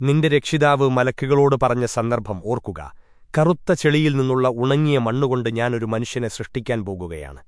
നിന്റെ രക്ഷിതാവ് മലക്കുകളോട് പറഞ്ഞ സന്ദർഭം ഓർക്കുക. കറുത്ത ചെളിയിൽ നിന്നുള്ള ഉണങ്ങിയ മണ്ണുകൊണ്ട് ഞാനൊരു മനുഷ്യനെ സൃഷ്ടിക്കാൻ പോകുകയാണ്.